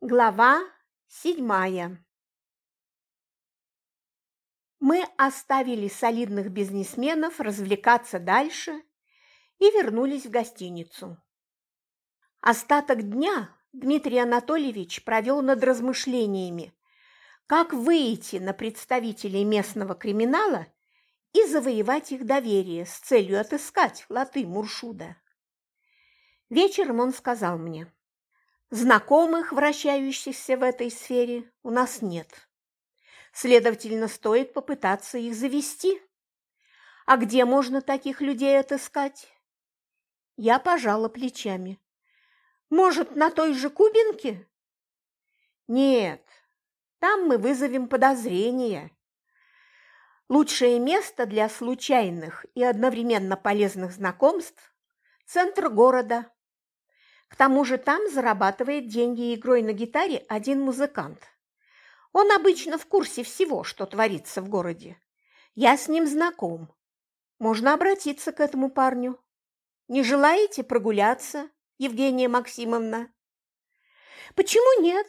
Глава седьмая Мы оставили солидных бизнесменов развлекаться дальше и вернулись в гостиницу. Остаток дня Дмитрий Анатольевич провел над размышлениями, как выйти на представителей местного криминала и завоевать их доверие с целью отыскать латы Муршуда. Вечером он сказал мне – Знакомых, вращающихся в этой сфере, у нас нет. Следовательно, стоит попытаться их завести. А где можно таких людей отыскать? Я пожала плечами. Может, на той же Кубинке? Нет, там мы вызовем подозрения. Лучшее место для случайных и одновременно полезных знакомств – центр города. К тому же там зарабатывает деньги игрой на гитаре один музыкант. Он обычно в курсе всего, что творится в городе. Я с ним знаком. Можно обратиться к этому парню. Не желаете прогуляться, Евгения Максимовна? Почему нет?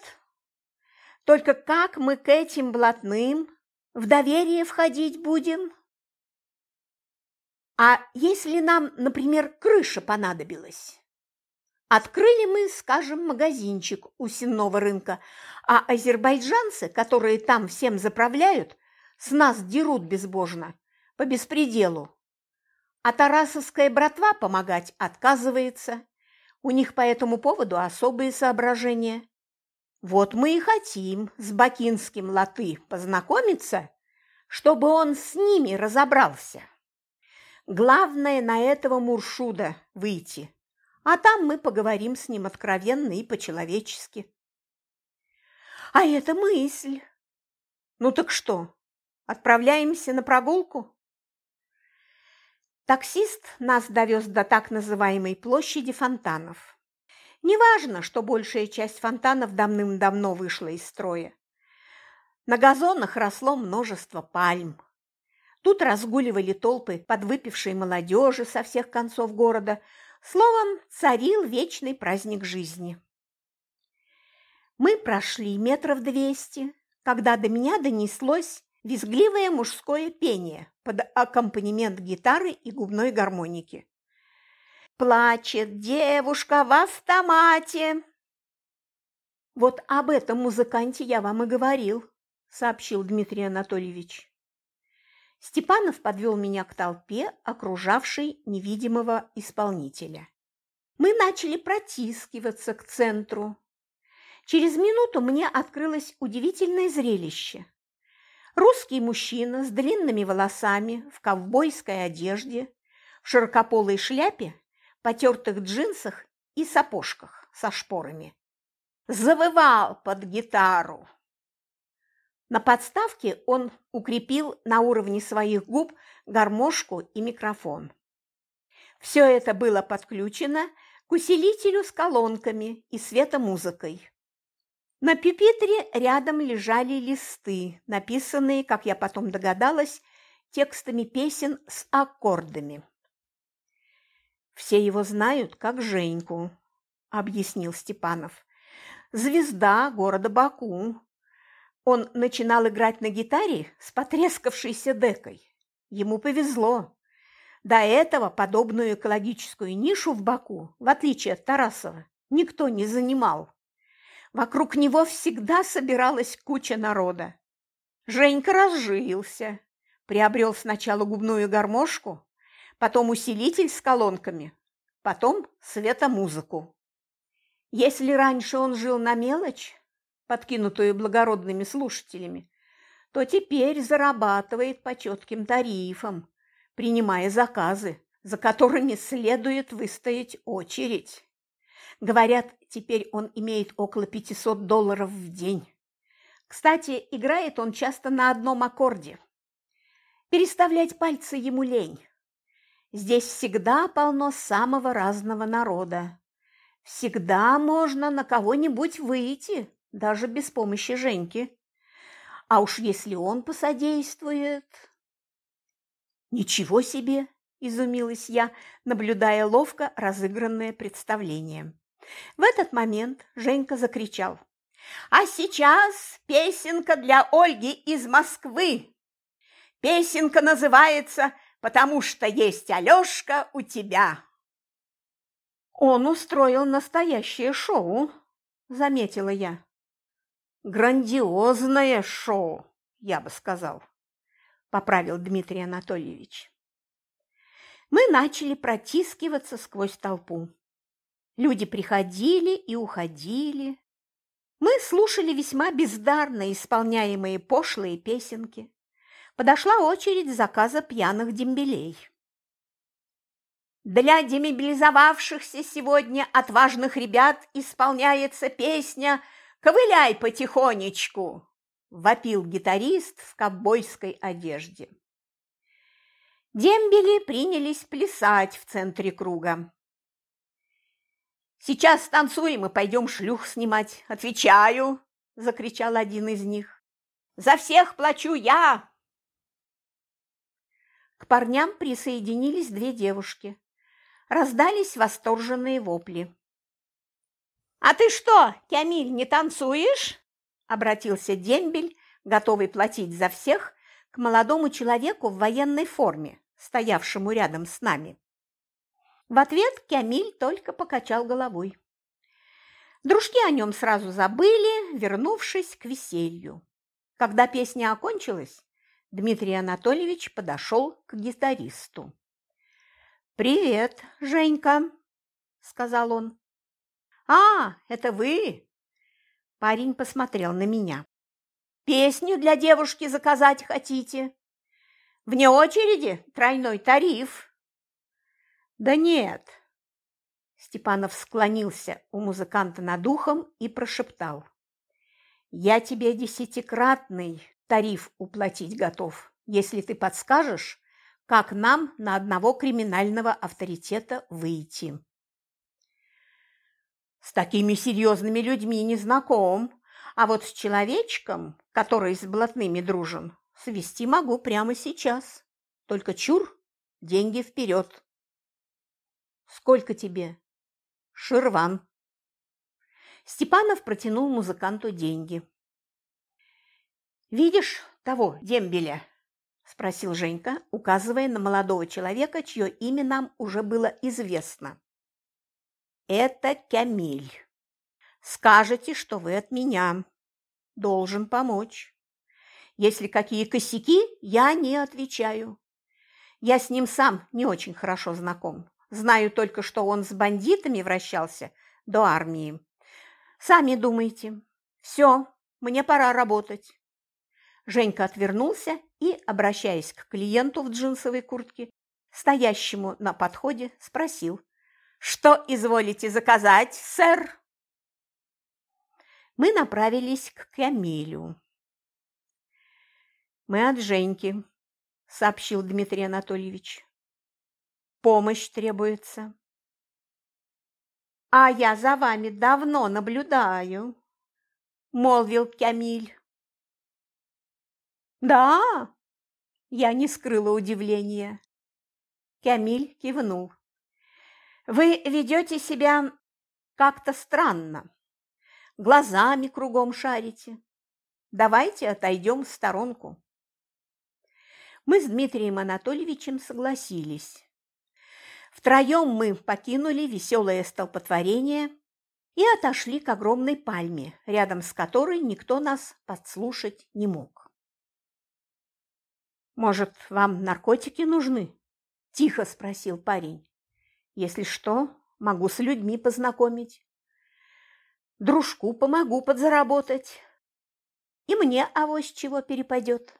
Только как мы к этим блатным в доверие входить будем? А если нам, например, крыша понадобилась? Открыли мы, скажем, магазинчик у сенного рынка, а азербайджанцы, которые там всем заправляют, с нас дерут безбожно, по беспределу. А тарасовская братва помогать отказывается. У них по этому поводу особые соображения. Вот мы и хотим с Бакинским латы познакомиться, чтобы он с ними разобрался. Главное на этого Муршуда выйти – а там мы поговорим с ним откровенно и по-человечески. А это мысль. Ну так что, отправляемся на прогулку? Таксист нас довез до так называемой площади фонтанов. Неважно, что большая часть фонтанов давным-давно вышла из строя. На газонах росло множество пальм. Тут разгуливали толпы подвыпившей молодежи со всех концов города – Словом, царил вечный праздник жизни. Мы прошли метров двести, когда до меня донеслось визгливое мужское пение под аккомпанемент гитары и губной гармоники. «Плачет девушка в автомате!» «Вот об этом музыканте я вам и говорил», – сообщил Дмитрий Анатольевич. Степанов подвел меня к толпе, окружавшей невидимого исполнителя. Мы начали протискиваться к центру. Через минуту мне открылось удивительное зрелище. Русский мужчина с длинными волосами, в ковбойской одежде, в широкополой шляпе, потертых джинсах и сапожках со шпорами. Завывал под гитару. На подставке он укрепил на уровне своих губ гармошку и микрофон. Все это было подключено к усилителю с колонками и светомузыкой. На пюпитре рядом лежали листы, написанные, как я потом догадалась, текстами песен с аккордами. «Все его знают как Женьку», – объяснил Степанов. «Звезда города Баку, он начинал играть на гитаре с потрескавшейся декой. Ему повезло. До этого подобную экологическую нишу в Баку, в отличие от Тарасова, никто не занимал. Вокруг него всегда собиралась куча народа. Женька разжился, приобрел сначала губную гармошку, потом усилитель с колонками, потом светомузыку. Если раньше он жил на мелочь, подкинутую благородными слушателями, то теперь зарабатывает по четким тарифам, принимая заказы, за которыми следует выстоять очередь. Говорят, теперь он имеет около 500 долларов в день. Кстати, играет он часто на одном аккорде. Переставлять пальцы ему лень. Здесь всегда полно самого разного народа. Всегда можно на кого-нибудь выйти, даже без помощи Женьки. А уж если он посодействует... Ничего себе, изумилась я, наблюдая ловко разыгранное представление. В этот момент Женька закричал. А сейчас песенка для Ольги из Москвы. Песенка называется «Потому что есть Алёшка у тебя». Он устроил настоящее шоу, заметила я. Грандиозное шоу, я бы сказал, поправил Дмитрий Анатольевич. Мы начали протискиваться сквозь толпу. Люди приходили и уходили. Мы слушали весьма бездарно исполняемые пошлые песенки. Подошла очередь заказа пьяных дембелей. Для демобилизовавшихся сегодня отважных ребят исполняется песня «Ковыляй потихонечку», – вопил гитарист в ковбойской одежде. Дембели принялись плясать в центре круга. «Сейчас танцуем и пойдем шлюх снимать. Отвечаю!» – закричал один из них. «За всех плачу я!» К парням присоединились две девушки. Раздались восторженные вопли. «А ты что, Кямиль, не танцуешь?» – обратился дембель, готовый платить за всех, к молодому человеку в военной форме, стоявшему рядом с нами. В ответ Кямиль только покачал головой. Дружки о нем сразу забыли, вернувшись к веселью. Когда песня окончилась, Дмитрий Анатольевич подошел к гитаристу. «Привет, Женька», – сказал он. «А, это вы?» Парень посмотрел на меня. «Песню для девушки заказать хотите? Вне очереди тройной тариф». «Да нет!» Степанов склонился у музыканта над ухом и прошептал. «Я тебе десятикратный тариф уплатить готов, если ты подскажешь, как нам на одного криминального авторитета выйти». «С такими серьезными людьми не знаком, а вот с человечком, который с блатными дружен, свести могу прямо сейчас. Только чур, деньги вперед!» Сколько тебе? Ширван. Степанов протянул музыканту деньги. Видишь того дембеля? спросил Женька, указывая на молодого человека, чье имя нам уже было известно. Это Камиль. Скажете, что вы от меня. Должен помочь. Если какие косяки, я не отвечаю. Я с ним сам не очень хорошо знаком. Знаю только, что он с бандитами вращался до армии. Сами думайте. Все, мне пора работать. Женька отвернулся и, обращаясь к клиенту в джинсовой куртке, стоящему на подходе, спросил. «Что изволите заказать, сэр?» Мы направились к Камилю. «Мы от Женьки», – сообщил Дмитрий Анатольевич. Помощь требуется. А я за вами давно наблюдаю, молвил Камиль. Да, я не скрыла удивления. Камиль кивнул. Вы ведете себя как-то странно. Глазами кругом шарите. Давайте отойдем в сторонку. Мы с Дмитрием Анатольевичем согласились. Втроем мы покинули веселое столпотворение и отошли к огромной пальме, рядом с которой никто нас подслушать не мог. «Может, вам наркотики нужны?» – тихо спросил парень. «Если что, могу с людьми познакомить. Дружку помогу подзаработать. И мне авось чего перепадет».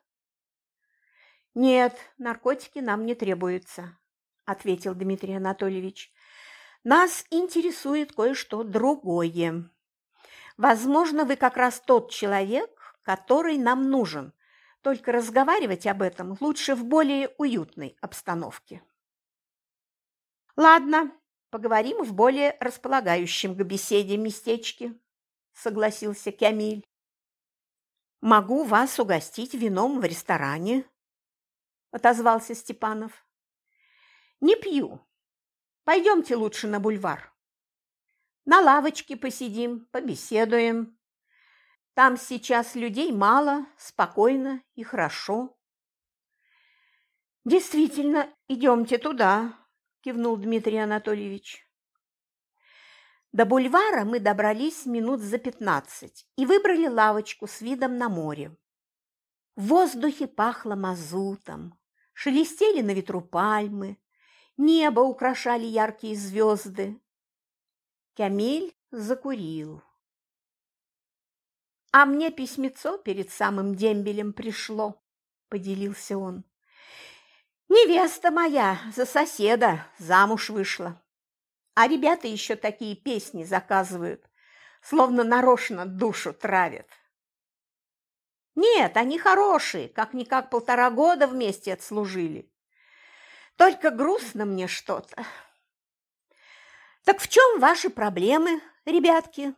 «Нет, наркотики нам не требуются ответил Дмитрий Анатольевич. Нас интересует кое-что другое. Возможно, вы как раз тот человек, который нам нужен. Только разговаривать об этом лучше в более уютной обстановке. Ладно, поговорим в более располагающем к беседе местечке, согласился Камиль. Могу вас угостить вином в ресторане, отозвался Степанов. Не пью. Пойдемте лучше на бульвар. На лавочке посидим, побеседуем. Там сейчас людей мало, спокойно и хорошо. Действительно, идемте туда, кивнул Дмитрий Анатольевич. До бульвара мы добрались минут за пятнадцать и выбрали лавочку с видом на море. В воздухе пахло мазутом, шелестели на ветру пальмы, небо украшали яркие звезды. Камиль закурил. «А мне письмецо перед самым дембелем пришло», – поделился он. «Невеста моя за соседа замуж вышла. А ребята еще такие песни заказывают, словно нарочно душу травят. Нет, они хорошие, как-никак полтора года вместе отслужили. Только грустно мне что-то. Так в чем ваши проблемы, ребятки?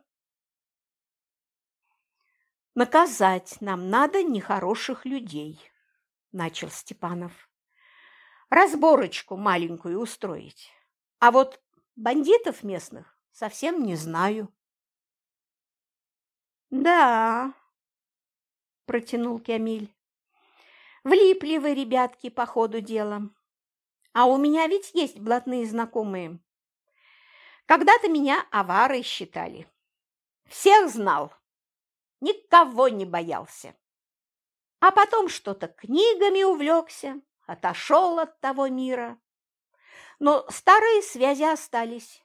Наказать нам надо нехороших людей, начал Степанов. Разборочку маленькую устроить. А вот бандитов местных совсем не знаю. Да, протянул Кямиль. Влипли вы, ребятки, по ходу дела. А у меня ведь есть блатные знакомые. Когда-то меня аварой считали. Всех знал, никого не боялся. А потом что-то книгами увлекся, отошел от того мира. Но старые связи остались.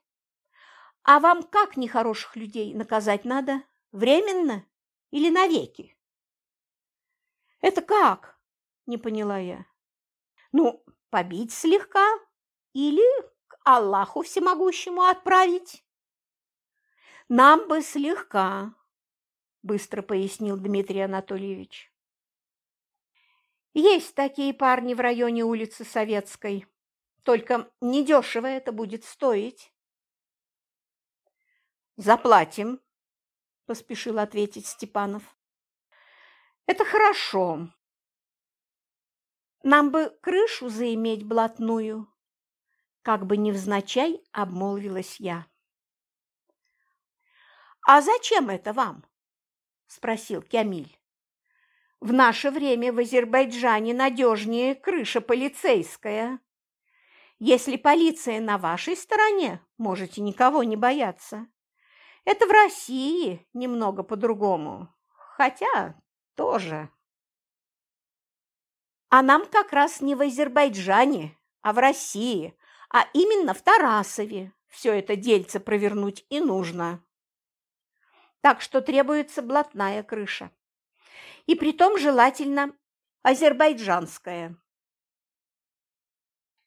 А вам как нехороших людей наказать надо? Временно или навеки? Это как? Не поняла я. Ну, побить слегка или к Аллаху всемогущему отправить? Нам бы слегка, быстро пояснил Дмитрий Анатольевич. Есть такие парни в районе улицы Советской. Только недешево это будет стоить. Заплатим, поспешил ответить Степанов. Это хорошо, нам бы крышу заиметь блатную, как бы невзначай обмолвилась я. «А зачем это вам?» – спросил Кямиль. «В наше время в Азербайджане надежнее крыша полицейская. Если полиция на вашей стороне, можете никого не бояться. Это в России немного по-другому, хотя тоже». А нам как раз не в Азербайджане, а в России, а именно в Тарасове все это дельце провернуть и нужно. Так что требуется блатная крыша. И притом желательно азербайджанская.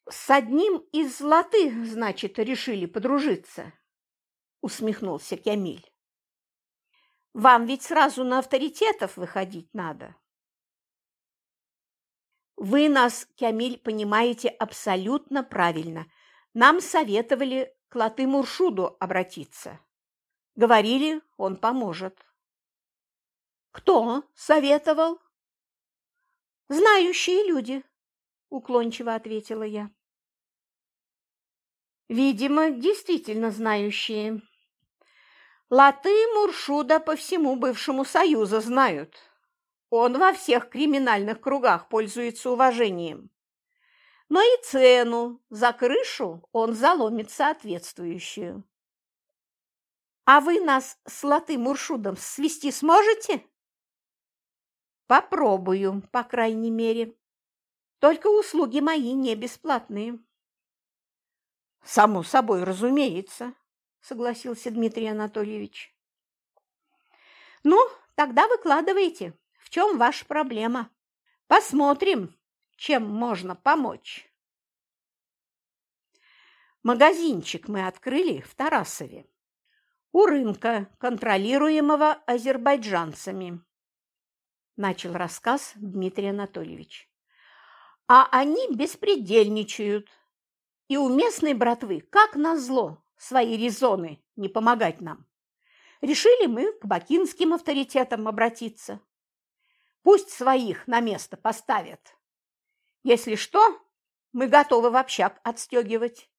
С одним из золотых, значит, решили подружиться, усмехнулся Кямиль. Вам ведь сразу на авторитетов выходить надо. Вы нас, Кямиль, понимаете абсолютно правильно. Нам советовали к Латы-Муршуду обратиться. Говорили, он поможет. Кто советовал? Знающие люди, уклончиво ответила я. Видимо, действительно знающие. Латы Муршуда по всему бывшему Союзу знают. Он во всех криминальных кругах пользуется уважением. Но и цену за крышу он заломит соответствующую. А вы нас с Латы Муршудом свести сможете? Попробую, по крайней мере. Только услуги мои не бесплатные. Само собой, разумеется, согласился Дмитрий Анатольевич. Ну, тогда выкладывайте, в чем ваша проблема? Посмотрим, чем можно помочь. Магазинчик мы открыли в Тарасове. У рынка, контролируемого азербайджанцами. Начал рассказ Дмитрий Анатольевич. А они беспредельничают. И у местной братвы, как назло, свои резоны не помогать нам. Решили мы к бакинским авторитетам обратиться. Пусть своих на место поставят. Если что, мы готовы в общак отстегивать.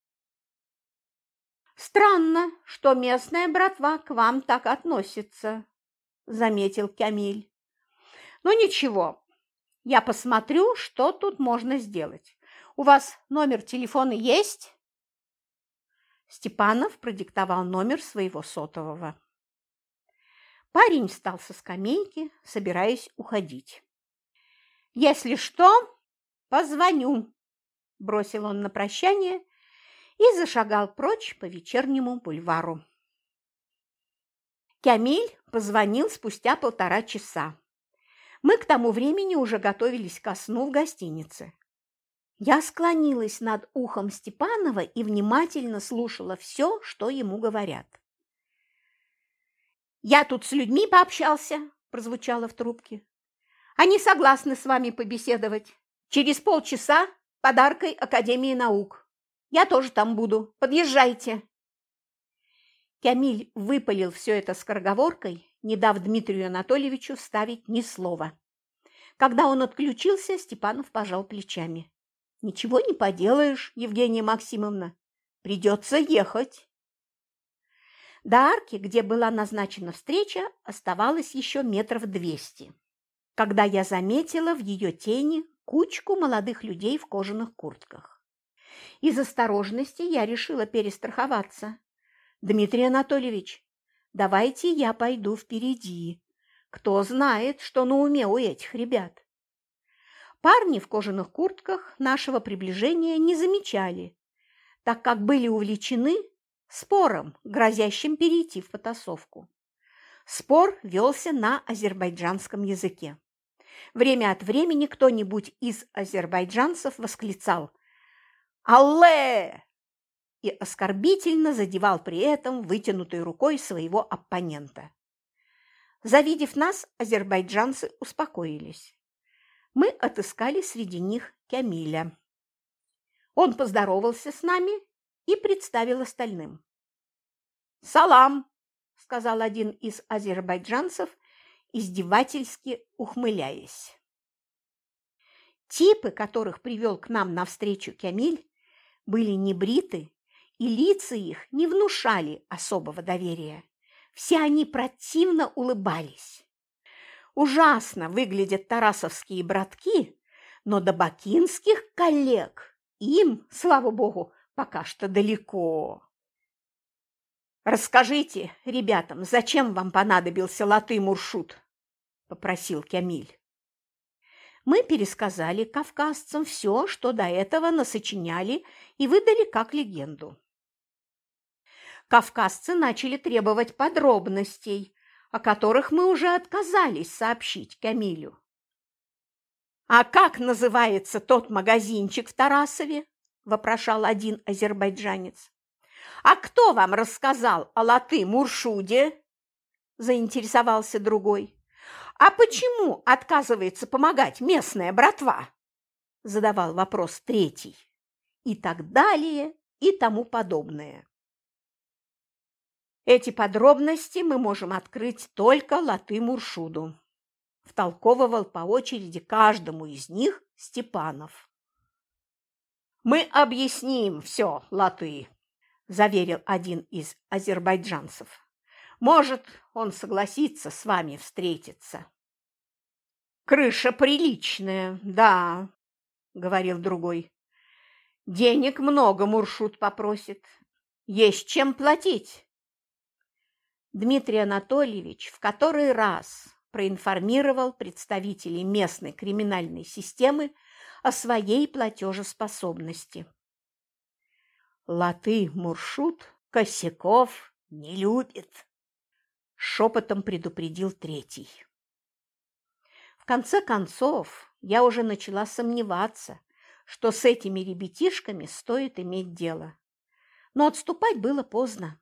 Странно, что местная братва к вам так относится, – заметил Камиль. «Ну ничего, я посмотрю, что тут можно сделать. У вас номер телефона есть?» Степанов продиктовал номер своего сотового. Парень встал со скамейки, собираясь уходить. «Если что, позвоню», – бросил он на прощание и зашагал прочь по вечернему бульвару. Камиль позвонил спустя полтора часа. Мы к тому времени уже готовились ко сну в гостинице. Я склонилась над ухом Степанова и внимательно слушала все, что ему говорят. «Я тут с людьми пообщался», – прозвучало в трубке. «Они согласны с вами побеседовать. Через полчаса подаркой Академии наук. Я тоже там буду. Подъезжайте». Камиль выпалил все это скороговоркой, не дав Дмитрию Анатольевичу ставить ни слова. Когда он отключился, Степанов пожал плечами. Ничего не поделаешь, Евгения Максимовна. Придется ехать. До арки, где была назначена встреча, оставалось еще метров двести, когда я заметила в ее тени кучку молодых людей в кожаных куртках. Из осторожности я решила перестраховаться. «Дмитрий Анатольевич, давайте я пойду впереди. Кто знает, что на уме у этих ребят?» Парни в кожаных куртках нашего приближения не замечали, так как были увлечены спором, грозящим перейти в потасовку. Спор велся на азербайджанском языке. Время от времени кто-нибудь из азербайджанцев восклицал «Алле!» И оскорбительно задевал при этом вытянутой рукой своего оппонента. Завидев нас, азербайджанцы успокоились мы отыскали среди них Камиля. Он поздоровался с нами и представил остальным. «Салам!» – сказал один из азербайджанцев, издевательски ухмыляясь. Типы, которых привел к нам навстречу Камиль, были небриты, и лица их не внушали особого доверия. Все они противно улыбались. Ужасно выглядят тарасовские братки, но до бакинских коллег им, слава богу, пока что далеко. «Расскажите ребятам, зачем вам понадобился латы Муршут?» – попросил Кямиль. Мы пересказали кавказцам все, что до этого насочиняли и выдали как легенду. Кавказцы начали требовать подробностей, о которых мы уже отказались сообщить Камилю. «А как называется тот магазинчик в Тарасове?» – вопрошал один азербайджанец. «А кто вам рассказал о латы-муршуде?» – заинтересовался другой. «А почему отказывается помогать местная братва?» – задавал вопрос третий. И так далее, и тому подобное. Эти подробности мы можем открыть только Латы-Муршуду. Втолковывал по очереди каждому из них Степанов. «Мы объясним все, Латы», – заверил один из азербайджанцев. «Может, он согласится с вами встретиться». «Крыша приличная, да», – говорил другой. «Денег много Муршут попросит. Есть чем платить». Дмитрий Анатольевич в который раз проинформировал представителей местной криминальной системы о своей платежеспособности. Латы Муршут косяков не любит, шепотом предупредил третий. В конце концов, я уже начала сомневаться, что с этими ребятишками стоит иметь дело. Но отступать было поздно.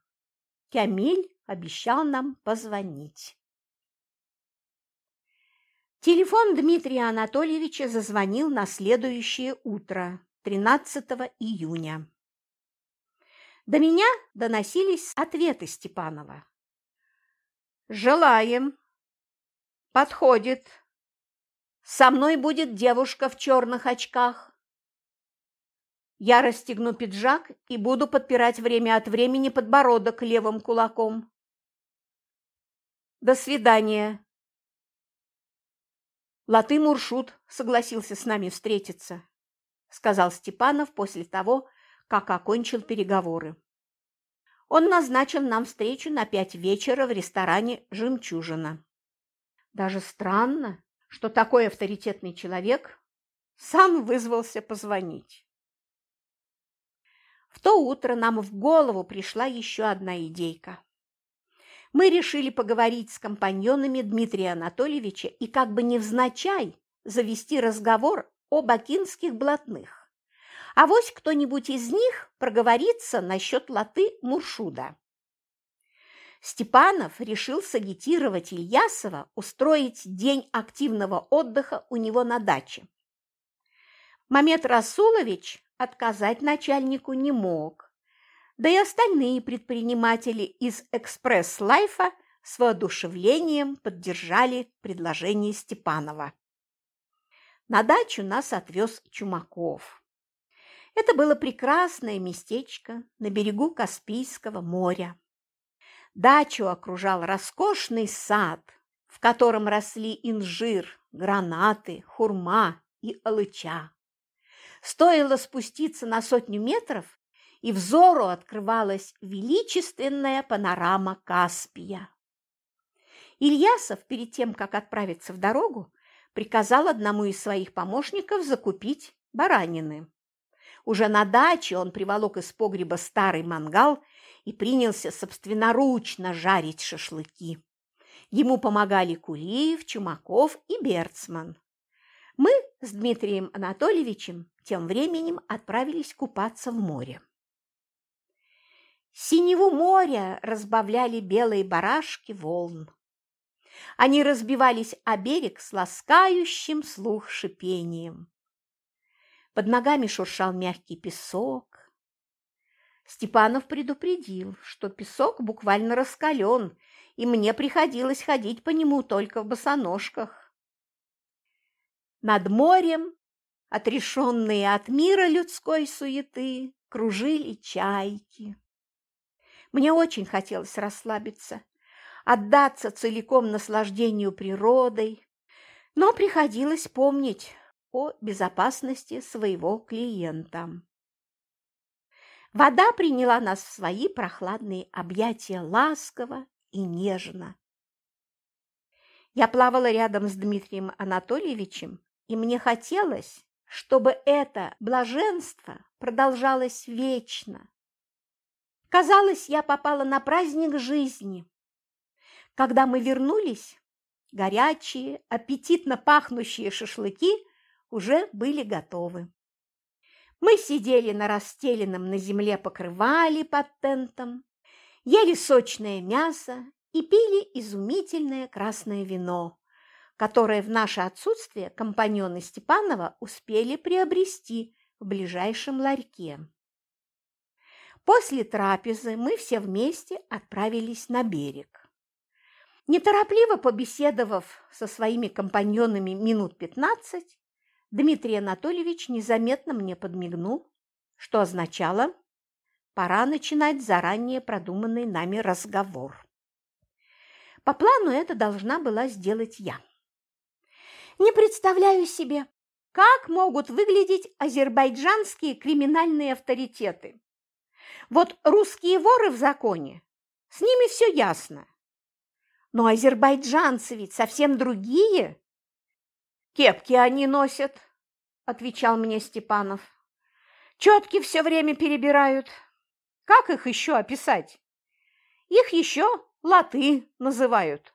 Камиль обещал нам позвонить. Телефон Дмитрия Анатольевича зазвонил на следующее утро, 13 июня. До меня доносились ответы Степанова. «Желаем. Подходит. Со мной будет девушка в черных очках. Я расстегну пиджак и буду подпирать время от времени подбородок левым кулаком. До свидания. Латы Муршут согласился с нами встретиться, сказал Степанов после того, как окончил переговоры. Он назначил нам встречу на пять вечера в ресторане «Жемчужина». Даже странно, что такой авторитетный человек сам вызвался позвонить. В то утро нам в голову пришла еще одна идейка. Мы решили поговорить с компаньонами Дмитрия Анатольевича и как бы невзначай завести разговор о бакинских блатных. А вось кто-нибудь из них проговорится насчет латы Муршуда. Степанов решил сагитировать Ильясова устроить день активного отдыха у него на даче. Мамед Расулович отказать начальнику не мог, да и остальные предприниматели из «Экспресс-лайфа» с воодушевлением поддержали предложение Степанова. На дачу нас отвез Чумаков. Это было прекрасное местечко на берегу Каспийского моря. Дачу окружал роскошный сад, в котором росли инжир, гранаты, хурма и алыча. Стоило спуститься на сотню метров, и взору открывалась величественная панорама Каспия. Ильясов, перед тем, как отправиться в дорогу, приказал одному из своих помощников закупить баранины. Уже на даче он приволок из погреба старый мангал и принялся собственноручно жарить шашлыки. Ему помогали Кулиев, Чумаков и Берцман. Мы с Дмитрием Анатольевичем тем временем отправились купаться в море. Синеву моря разбавляли белые барашки волн. Они разбивались о берег с ласкающим слух шипением. Под ногами шуршал мягкий песок. Степанов предупредил, что песок буквально раскален, и мне приходилось ходить по нему только в босоножках. Над морем, отрешенные от мира людской суеты, кружили чайки. Мне очень хотелось расслабиться, отдаться целиком наслаждению природой, но приходилось помнить о безопасности своего клиента. Вода приняла нас в свои прохладные объятия ласково и нежно. Я плавала рядом с Дмитрием Анатольевичем, и мне хотелось, чтобы это блаженство продолжалось вечно, Казалось, я попала на праздник жизни. Когда мы вернулись, горячие, аппетитно пахнущие шашлыки уже были готовы. Мы сидели на расстеленном на земле покрывале под тентом, ели сочное мясо и пили изумительное красное вино, которое в наше отсутствие компаньоны Степанова успели приобрести в ближайшем ларьке. После трапезы мы все вместе отправились на берег. Неторопливо побеседовав со своими компаньонами минут пятнадцать, Дмитрий Анатольевич незаметно мне подмигнул, что означало «пора начинать заранее продуманный нами разговор». По плану это должна была сделать я. Не представляю себе, как могут выглядеть азербайджанские криминальные авторитеты. Вот русские воры в законе, с ними все ясно. Но азербайджанцы ведь совсем другие. Кепки они носят, отвечал мне Степанов. Четки все время перебирают. Как их еще описать? Их еще латы называют.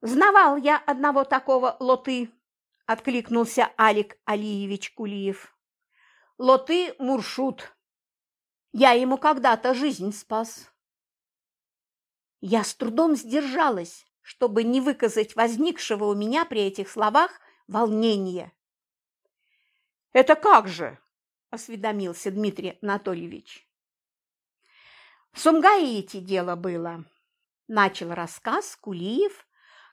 Знавал я одного такого лоты, откликнулся Алик Алиевич Кулиев. Лоты Муршут. Я ему когда-то жизнь спас. Я с трудом сдержалась, чтобы не выказать возникшего у меня при этих словах волнения. «Это как же?» – осведомился Дмитрий Анатольевич. В Сумгаите дело было. Начал рассказ Кулиев,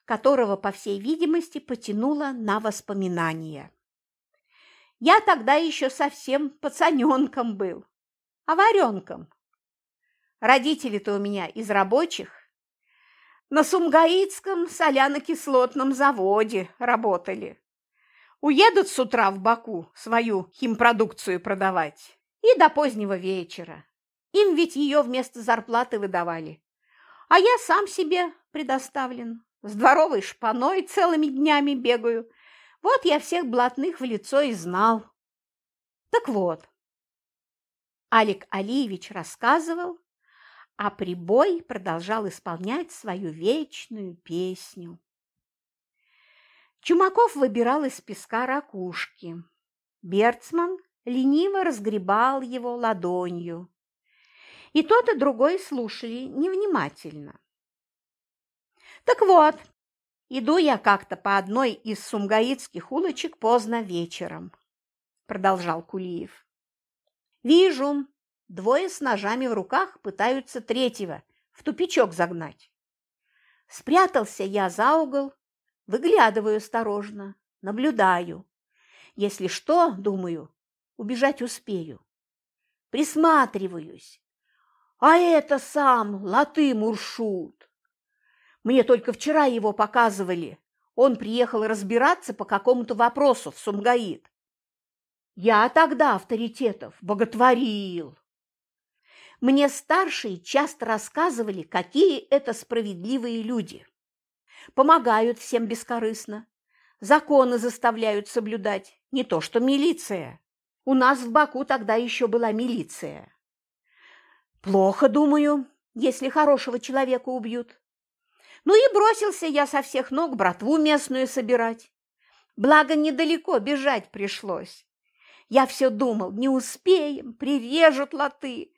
которого, по всей видимости, потянуло на воспоминания. Я тогда еще совсем пацаненком был а варенком. Родители-то у меня из рабочих. На Сумгаитском соляно-кислотном заводе работали. Уедут с утра в Баку свою химпродукцию продавать. И до позднего вечера. Им ведь ее вместо зарплаты выдавали. А я сам себе предоставлен. С дворовой шпаной целыми днями бегаю. Вот я всех блатных в лицо и знал. Так вот, Алик Алиевич рассказывал, а прибой продолжал исполнять свою вечную песню. Чумаков выбирал из песка ракушки. Берцман лениво разгребал его ладонью. И тот, и другой слушали невнимательно. Так вот, иду я как-то по одной из сумгаитских улочек поздно вечером, продолжал Кулиев. Вижу, двое с ножами в руках пытаются третьего в тупичок загнать. Спрятался я за угол Выглядываю осторожно, наблюдаю. Если что, думаю, убежать успею. Присматриваюсь. А это сам Латы Муршут. Мне только вчера его показывали. Он приехал разбираться по какому-то вопросу в Сумгаит. Я тогда авторитетов боготворил. Мне старшие часто рассказывали, какие это справедливые люди помогают всем бескорыстно, законы заставляют соблюдать, не то что милиция. У нас в Баку тогда еще была милиция. Плохо, думаю, если хорошего человека убьют. Ну и бросился я со всех ног братву местную собирать. Благо, недалеко бежать пришлось. Я все думал, не успеем, прирежут латы,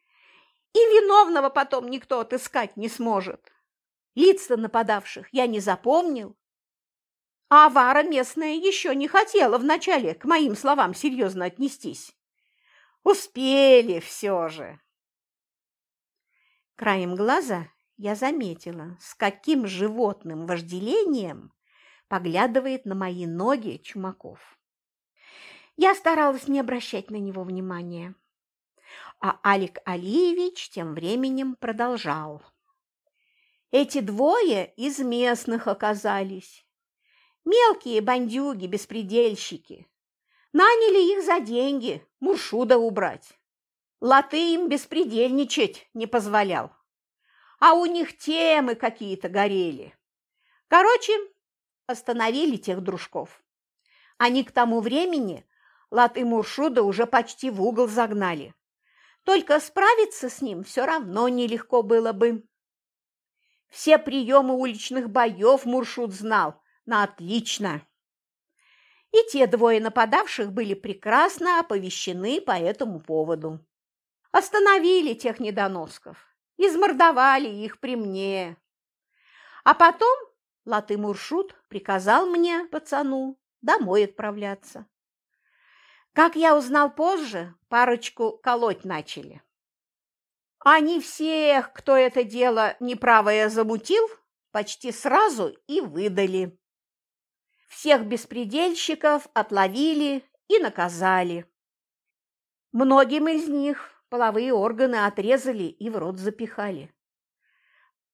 и виновного потом никто отыскать не сможет. Лица нападавших я не запомнил. А Вара местная еще не хотела вначале к моим словам серьезно отнестись. Успели все же. Краем глаза я заметила, с каким животным вожделением поглядывает на мои ноги Чумаков. Я старалась не обращать на него внимания. А Алик Алиевич тем временем продолжал. Эти двое из местных оказались. Мелкие бандюги, беспредельщики. Наняли их за деньги, муршуда убрать. Латы им беспредельничать не позволял. А у них темы какие-то горели. Короче, остановили тех дружков. Они к тому времени Латы Муршуда уже почти в угол загнали. Только справиться с ним все равно нелегко было бы. Все приемы уличных боев Муршут знал на отлично. И те двое нападавших были прекрасно оповещены по этому поводу. Остановили тех недоносков, измордовали их при мне. А потом Латы Муршут приказал мне, пацану, домой отправляться. Как я узнал позже, парочку колоть начали. Они всех, кто это дело неправое замутил, почти сразу и выдали. Всех беспредельщиков отловили и наказали. Многим из них половые органы отрезали и в рот запихали.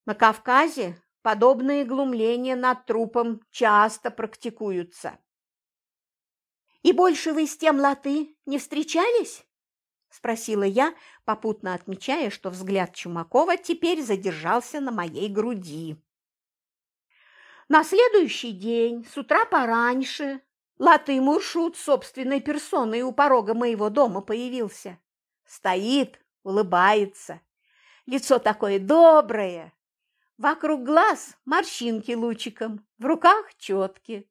На Кавказе подобные глумления над трупом часто практикуются. «И больше вы с тем латы не встречались?» – спросила я, попутно отмечая, что взгляд Чумакова теперь задержался на моей груди. На следующий день, с утра пораньше, Латый Муршут собственной персоной у порога моего дома появился. Стоит, улыбается. Лицо такое доброе. Вокруг глаз морщинки лучиком, в руках четки.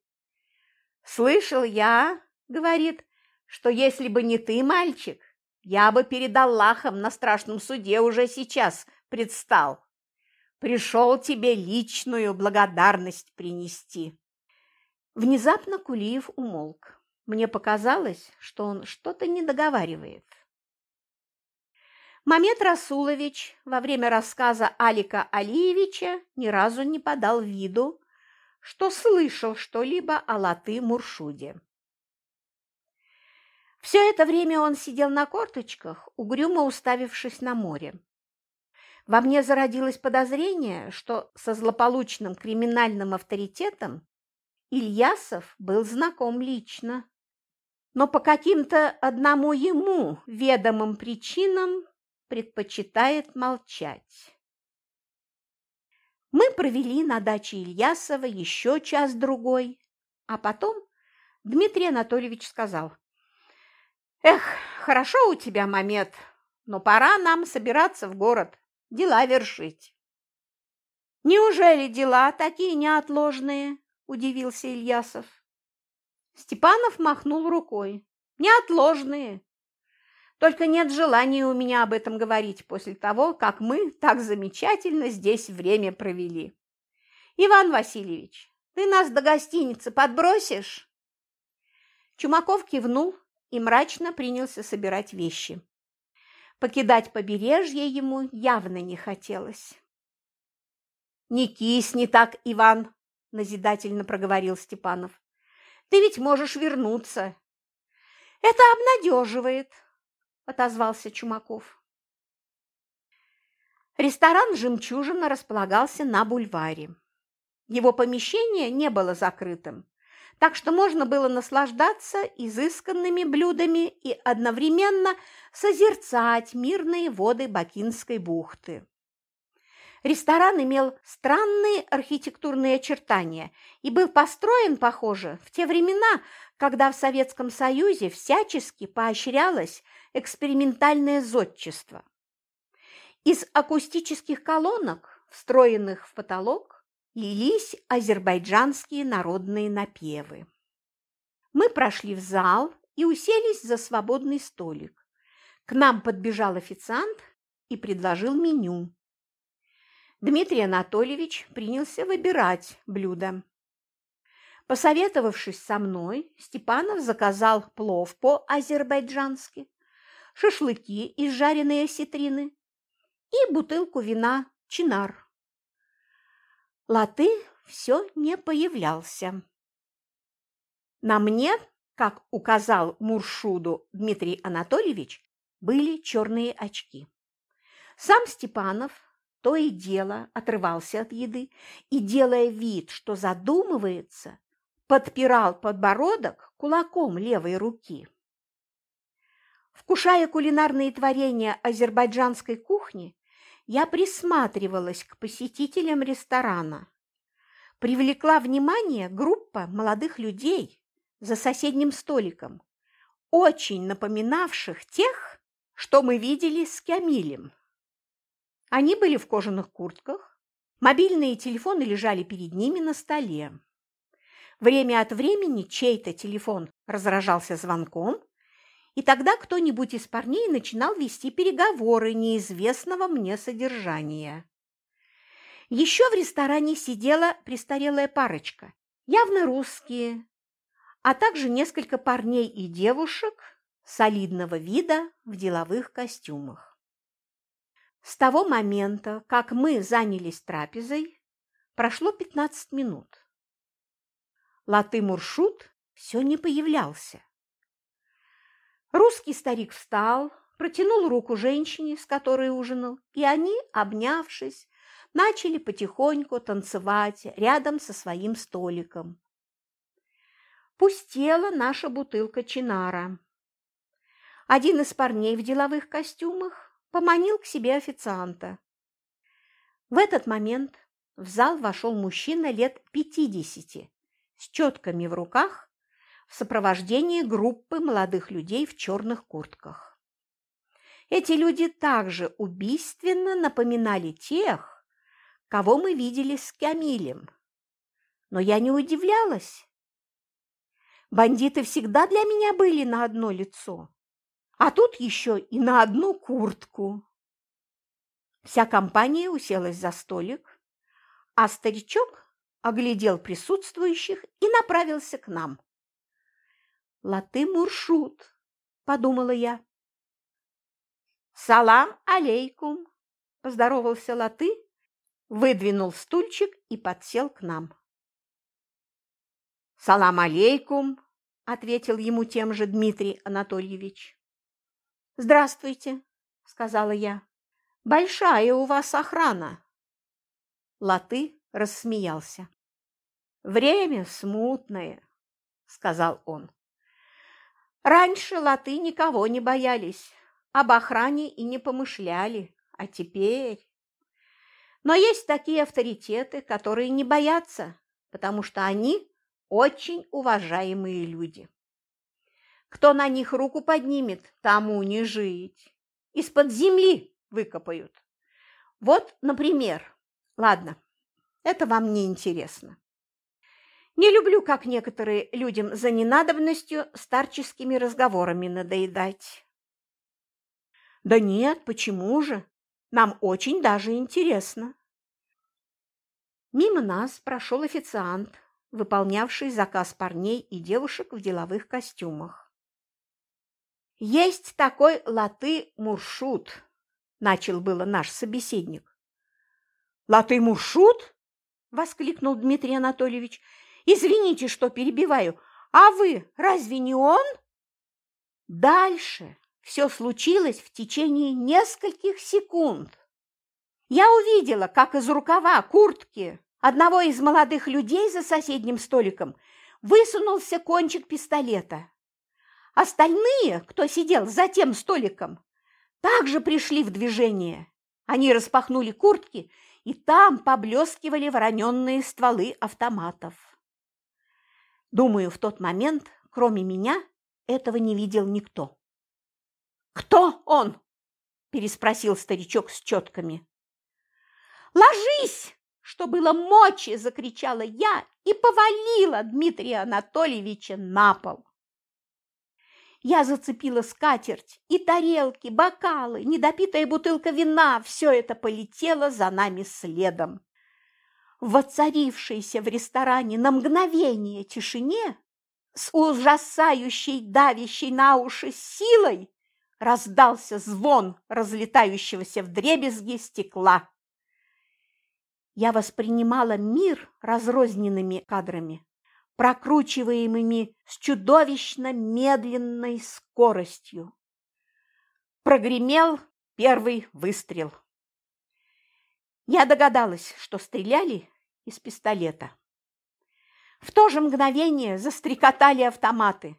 «Слышал я, — говорит, — что если бы не ты, мальчик, я бы перед Аллахом на страшном суде уже сейчас предстал. Пришел тебе личную благодарность принести. Внезапно Кулиев умолк. Мне показалось, что он что-то не договаривает. Мамед Расулович во время рассказа Алика Алиевича ни разу не подал виду, что слышал что-либо о Латы Муршуде. Все это время он сидел на корточках, угрюмо уставившись на море. Во мне зародилось подозрение, что со злополучным криминальным авторитетом Ильясов был знаком лично, но по каким-то одному ему ведомым причинам предпочитает молчать. Мы провели на даче Ильясова еще час-другой, а потом Дмитрий Анатольевич сказал, «Эх, хорошо у тебя, Мамед, но пора нам собираться в город, дела вершить». «Неужели дела такие неотложные?» – удивился Ильясов. Степанов махнул рукой. «Неотложные. Только нет желания у меня об этом говорить после того, как мы так замечательно здесь время провели. Иван Васильевич, ты нас до гостиницы подбросишь?» Чумаков кивнул и мрачно принялся собирать вещи. Покидать побережье ему явно не хотелось. «Не кисни так, Иван!» – назидательно проговорил Степанов. «Ты ведь можешь вернуться!» «Это обнадеживает!» – отозвался Чумаков. Ресторан «Жемчужина» располагался на бульваре. Его помещение не было закрытым, так что можно было наслаждаться изысканными блюдами и одновременно созерцать мирные воды Бакинской бухты. Ресторан имел странные архитектурные очертания и был построен, похоже, в те времена, когда в Советском Союзе всячески поощрялось экспериментальное зодчество. Из акустических колонок, встроенных в потолок, лились азербайджанские народные напевы. Мы прошли в зал и уселись за свободный столик. К нам подбежал официант и предложил меню. Дмитрий Анатольевич принялся выбирать блюда. Посоветовавшись со мной, Степанов заказал плов по-азербайджански, шашлыки из жареной осетрины и бутылку вина «Чинар». Латы все не появлялся. На мне, как указал Муршуду Дмитрий Анатольевич, были черные очки. Сам Степанов то и дело отрывался от еды и, делая вид, что задумывается, подпирал подбородок кулаком левой руки. Вкушая кулинарные творения азербайджанской кухни, я присматривалась к посетителям ресторана. Привлекла внимание группа молодых людей за соседним столиком, очень напоминавших тех, что мы видели с Камилем. Они были в кожаных куртках, мобильные телефоны лежали перед ними на столе. Время от времени чей-то телефон разражался звонком, и тогда кто-нибудь из парней начинал вести переговоры неизвестного мне содержания. Еще в ресторане сидела престарелая парочка, явно русские, а также несколько парней и девушек солидного вида в деловых костюмах. С того момента, как мы занялись трапезой, прошло 15 минут. Латы-Муршут все не появлялся. Русский старик встал, протянул руку женщине, с которой ужинал, и они, обнявшись, начали потихоньку танцевать рядом со своим столиком. Пустела наша бутылка чинара. Один из парней в деловых костюмах поманил к себе официанта. В этот момент в зал вошел мужчина лет пятидесяти с четками в руках в сопровождении группы молодых людей в черных куртках. Эти люди также убийственно напоминали тех, кого мы видели с Камилем. Но я не удивлялась. Бандиты всегда для меня были на одно лицо, а тут еще и на одну куртку. Вся компания уселась за столик, а старичок оглядел присутствующих и направился к нам. Латы-Муршут, подумала я. Салам алейкум, поздоровался Латы, выдвинул стульчик и подсел к нам. Салам алейкум, ответил ему тем же Дмитрий Анатольевич. Здравствуйте, сказала я. Большая у вас охрана. Латы рассмеялся. Время смутное, сказал он. Раньше латы никого не боялись, об охране и не помышляли, а теперь... Но есть такие авторитеты, которые не боятся, потому что они очень уважаемые люди. Кто на них руку поднимет, тому не жить. Из-под земли выкопают. Вот, например. Ладно, это вам не интересно. Не люблю, как некоторые людям за ненадобностью старческими разговорами надоедать. Да нет, почему же? Нам очень даже интересно. Мимо нас прошел официант, выполнявший заказ парней и девушек в деловых костюмах. «Есть такой латы-муршут», – начал было наш собеседник. «Латы-муршут?» – воскликнул Дмитрий Анатольевич. «Извините, что перебиваю. А вы разве не он?» Дальше все случилось в течение нескольких секунд. Я увидела, как из рукава куртки одного из молодых людей за соседним столиком высунулся кончик пистолета. Остальные, кто сидел за тем столиком, также пришли в движение. Они распахнули куртки, и там поблескивали вороненные стволы автоматов. Думаю, в тот момент, кроме меня, этого не видел никто. «Кто он?» – переспросил старичок с четками. «Ложись!» – что было мочи, закричала я и повалила Дмитрия Анатольевича на пол. Я зацепила скатерть, и тарелки, бокалы, недопитая бутылка вина – все это полетело за нами следом. В воцарившейся в ресторане на мгновение тишине с ужасающей, давящей на уши силой раздался звон разлетающегося в дребезги стекла. Я воспринимала мир разрозненными кадрами, прокручиваемыми с чудовищно медленной скоростью. Прогремел первый выстрел. Я догадалась, что стреляли из пистолета. В то же мгновение застрекотали автоматы.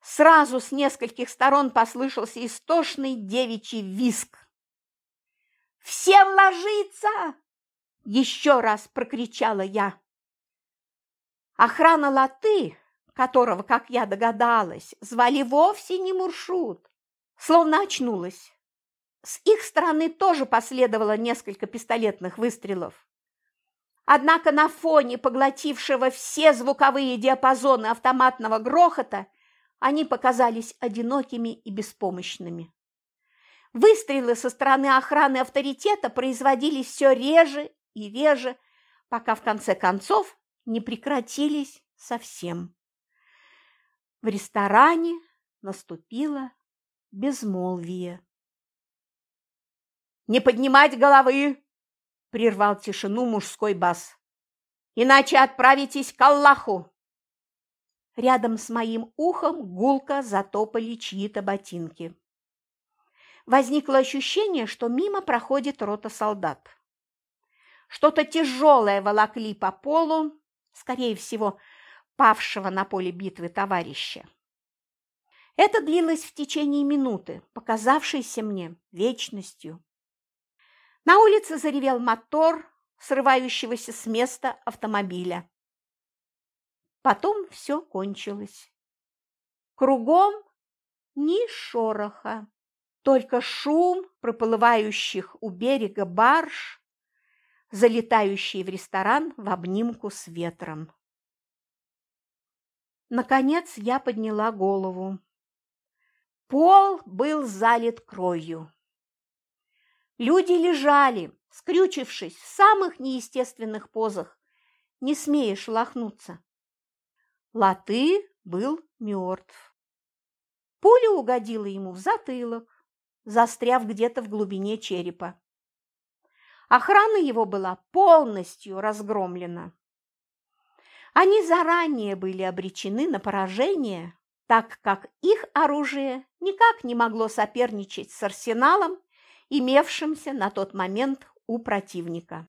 Сразу с нескольких сторон послышался истошный девичий виск. «Всем ложиться!» – еще раз прокричала я. Охрана Латы, которого, как я догадалась, звали вовсе не Муршут, словно очнулась. С их стороны тоже последовало несколько пистолетных выстрелов. Однако на фоне поглотившего все звуковые диапазоны автоматного грохота они показались одинокими и беспомощными. Выстрелы со стороны охраны авторитета производились все реже и реже, пока в конце концов не прекратились совсем. В ресторане наступило безмолвие. «Не поднимать головы!» – прервал тишину мужской бас. «Иначе отправитесь к Аллаху!» Рядом с моим ухом гулко затопали чьи-то ботинки. Возникло ощущение, что мимо проходит рота солдат. Что-то тяжелое волокли по полу, скорее всего, павшего на поле битвы товарища. Это длилось в течение минуты, показавшейся мне вечностью. На улице заревел мотор срывающегося с места автомобиля. Потом все кончилось. Кругом ни шороха, только шум проплывающих у берега барж, залетающий в ресторан в обнимку с ветром. Наконец я подняла голову. Пол был залит кровью. Люди лежали, скрючившись в самых неестественных позах, не смея шелохнуться. Латы был мертв. Пуля угодила ему в затылок, застряв где-то в глубине черепа. Охрана его была полностью разгромлена. Они заранее были обречены на поражение, так как их оружие никак не могло соперничать с арсеналом имевшимся на тот момент у противника.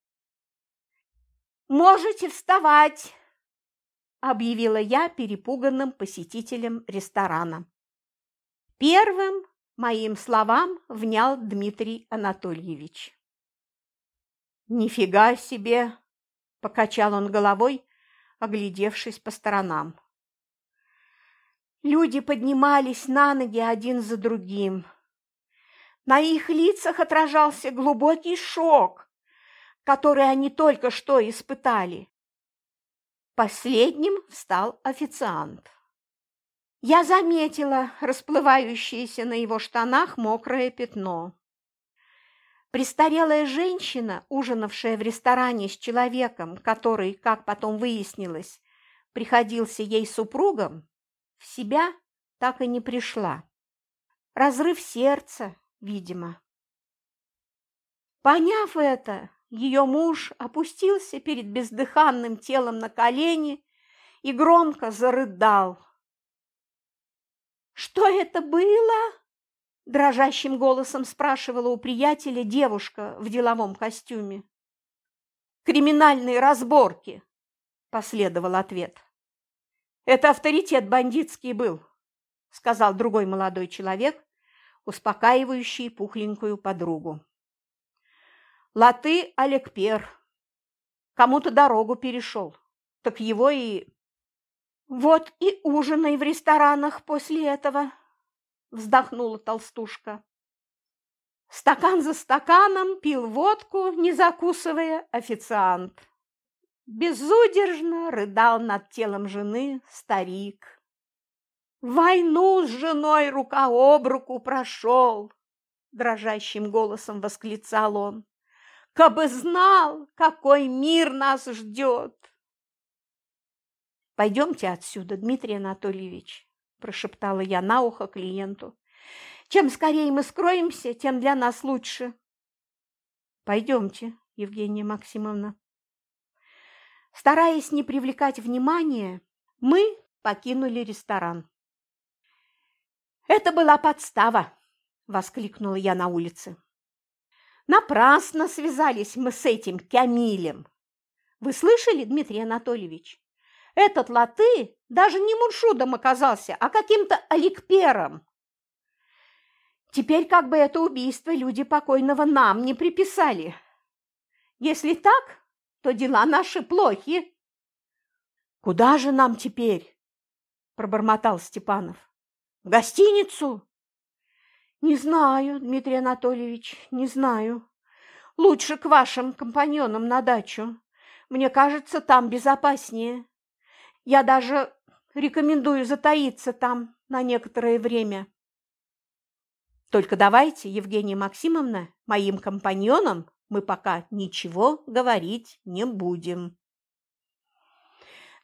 «Можете вставать!» – объявила я перепуганным посетителям ресторана. Первым моим словам внял Дмитрий Анатольевич. «Нифига себе!» – покачал он головой, оглядевшись по сторонам. Люди поднимались на ноги один за другим. На их лицах отражался глубокий шок, который они только что испытали. Последним встал официант. Я заметила расплывающееся на его штанах мокрое пятно. Престарелая женщина, ужинавшая в ресторане с человеком, который, как потом выяснилось, приходился ей супругом, в себя так и не пришла. Разрыв сердца, видимо. Поняв это, ее муж опустился перед бездыханным телом на колени и громко зарыдал. «Что это было?» – дрожащим голосом спрашивала у приятеля девушка в деловом костюме. «Криминальные разборки», – последовал ответ. «Это авторитет бандитский был», – сказал другой молодой человек, успокаивающий пухленькую подругу. «Латы Алекпер. Кому-то дорогу перешел, так его и «Вот и ужинай в ресторанах после этого», – вздохнула толстушка. Стакан за стаканом пил водку, не закусывая, официант. Безудержно рыдал над телом жены старик. «Войну с женой рука об руку прошел!» – дрожащим голосом восклицал он. «Кабы знал, какой мир нас ждет!» «Пойдемте отсюда, Дмитрий Анатольевич», – прошептала я на ухо клиенту. «Чем скорее мы скроемся, тем для нас лучше». «Пойдемте, Евгения Максимовна». Стараясь не привлекать внимания, мы покинули ресторан. «Это была подстава!» – воскликнула я на улице. «Напрасно связались мы с этим Камилем. Вы слышали, Дмитрий Анатольевич? Этот латы даже не муншудом оказался, а каким-то аликпером. Теперь как бы это убийство люди покойного нам не приписали. Если так, то дела наши плохи. Куда же нам теперь? пробормотал Степанов. Гостиницу? Не знаю, Дмитрий Анатольевич, не знаю. Лучше к вашим компаньонам на дачу. Мне кажется, там безопаснее. Я даже рекомендую затаиться там на некоторое время. Только давайте, Евгения Максимовна, моим компаньонам мы пока ничего говорить не будем.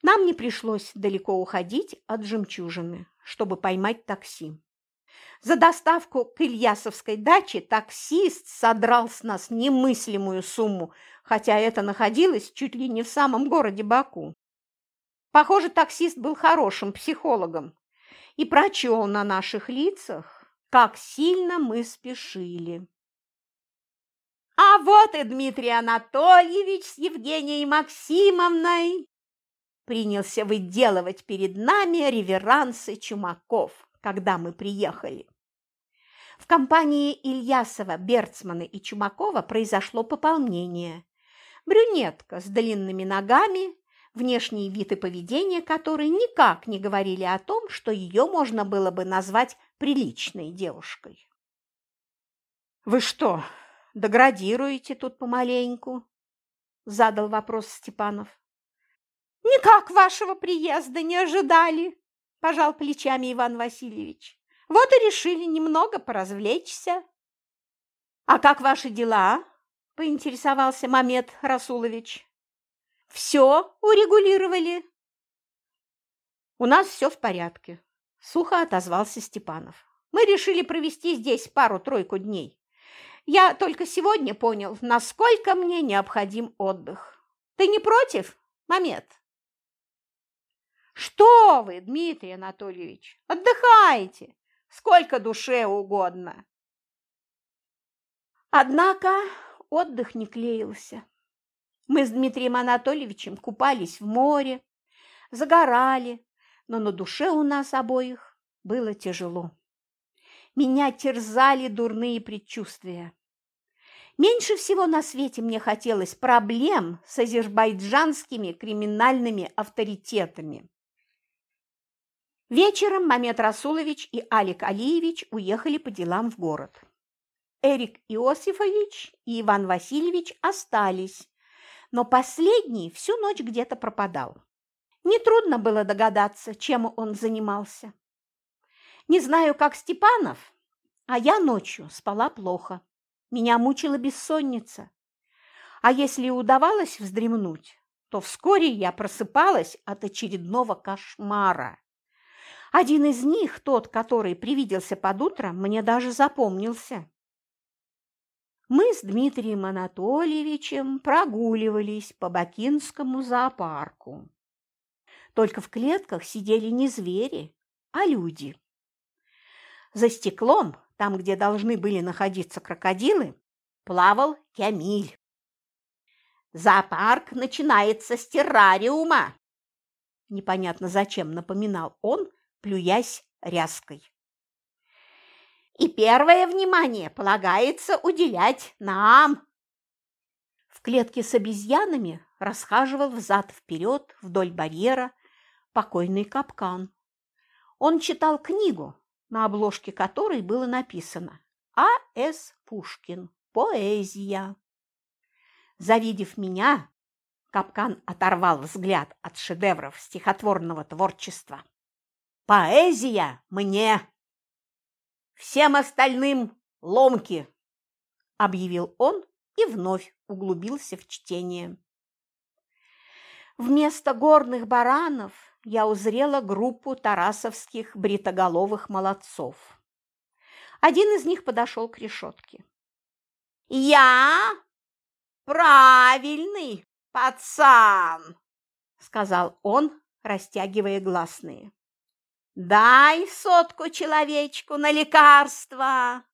Нам не пришлось далеко уходить от жемчужины, чтобы поймать такси. За доставку к Ильясовской даче таксист содрал с нас немыслимую сумму, хотя это находилось чуть ли не в самом городе Баку. Похоже, таксист был хорошим психологом и прочел на наших лицах, как сильно мы спешили. А вот и Дмитрий Анатольевич с Евгенией Максимовной принялся выделывать перед нами реверансы Чумаков, когда мы приехали. В компании Ильясова, Берцмана и Чумакова произошло пополнение. Брюнетка с длинными ногами внешний вид и поведение которой никак не говорили о том, что ее можно было бы назвать приличной девушкой. «Вы что, деградируете тут помаленьку?» – задал вопрос Степанов. «Никак вашего приезда не ожидали», – пожал плечами Иван Васильевич. «Вот и решили немного поразвлечься». «А как ваши дела?» – поинтересовался Мамед Расулович. Все урегулировали?» «У нас все в порядке», – сухо отозвался Степанов. «Мы решили провести здесь пару-тройку дней. Я только сегодня понял, насколько мне необходим отдых. Ты не против, Мамед?» «Что вы, Дмитрий Анатольевич, отдыхайте, сколько душе угодно!» Однако отдых не клеился. Мы с Дмитрием Анатольевичем купались в море, загорали, но на душе у нас обоих было тяжело. Меня терзали дурные предчувствия. Меньше всего на свете мне хотелось проблем с азербайджанскими криминальными авторитетами. Вечером Мамед Расулович и Алик Алиевич уехали по делам в город. Эрик Иосифович и Иван Васильевич остались, но последний всю ночь где-то пропадал. Нетрудно было догадаться, чем он занимался. Не знаю, как Степанов, а я ночью спала плохо. Меня мучила бессонница. А если удавалось вздремнуть, то вскоре я просыпалась от очередного кошмара. Один из них, тот, который привиделся под утро, мне даже запомнился. Мы с Дмитрием Анатольевичем прогуливались по Бакинскому зоопарку. Только в клетках сидели не звери, а люди. За стеклом, там, где должны были находиться крокодилы, плавал Кямиль. «Зоопарк начинается с террариума!» Непонятно зачем напоминал он, плюясь ряской. «И первое внимание полагается уделять нам!» В клетке с обезьянами расхаживал взад-вперед вдоль барьера покойный капкан. Он читал книгу, на обложке которой было написано «А.С. Пушкин. Поэзия». Завидев меня, Капкан оторвал взгляд от шедевров стихотворного творчества. «Поэзия мне! Всем остальным ломки!» – объявил он и вновь углубился в чтение. Вместо горных баранов я узрела группу тарасовских бритоголовых молодцов. Один из них подошел к решетке. «Я правильный пацан!» – сказал он, растягивая гласные. «Дай сотку человечку на лекарство!»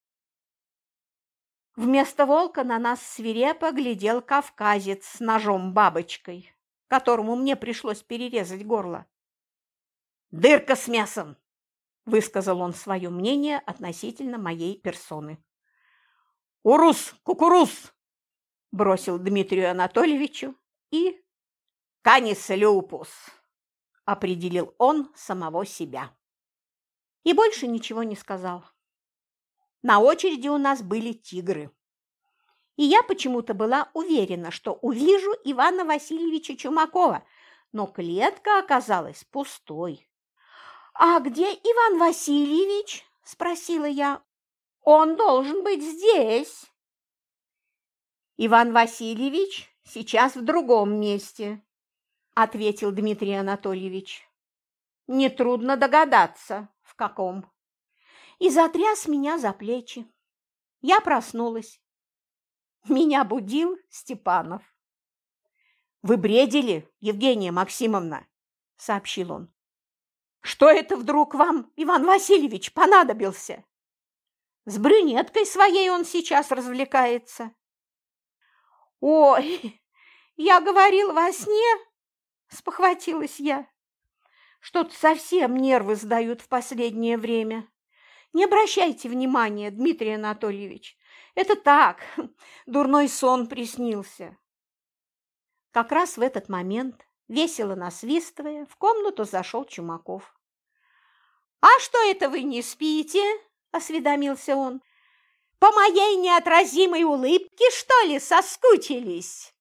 Вместо волка на нас свирепо глядел кавказец с ножом-бабочкой, которому мне пришлось перерезать горло. «Дырка с мясом!» – высказал он свое мнение относительно моей персоны. «Урус, кукуруз!» – бросил Дмитрию Анатольевичу и «Канис люпус!» – определил он самого себя. И больше ничего не сказал. На очереди у нас были тигры. И я почему-то была уверена, что увижу Ивана Васильевича Чумакова, но клетка оказалась пустой. «А где Иван Васильевич?» – спросила я. «Он должен быть здесь». «Иван Васильевич сейчас в другом месте», – ответил Дмитрий Анатольевич. «Нетрудно догадаться, в каком». И затряс меня за плечи. Я проснулась. Меня будил Степанов. «Вы бредили, Евгения Максимовна?» – сообщил он. Что это вдруг вам, Иван Васильевич, понадобился? С брюнеткой своей он сейчас развлекается. Ой, я говорил во сне, спохватилась я. Что-то совсем нервы сдают в последнее время. Не обращайте внимания, Дмитрий Анатольевич. Это так, дурной сон приснился. Как раз в этот момент Весело насвистывая, в комнату зашел Чумаков. «А что это вы не спите?» – осведомился он. «По моей неотразимой улыбке, что ли, соскучились?»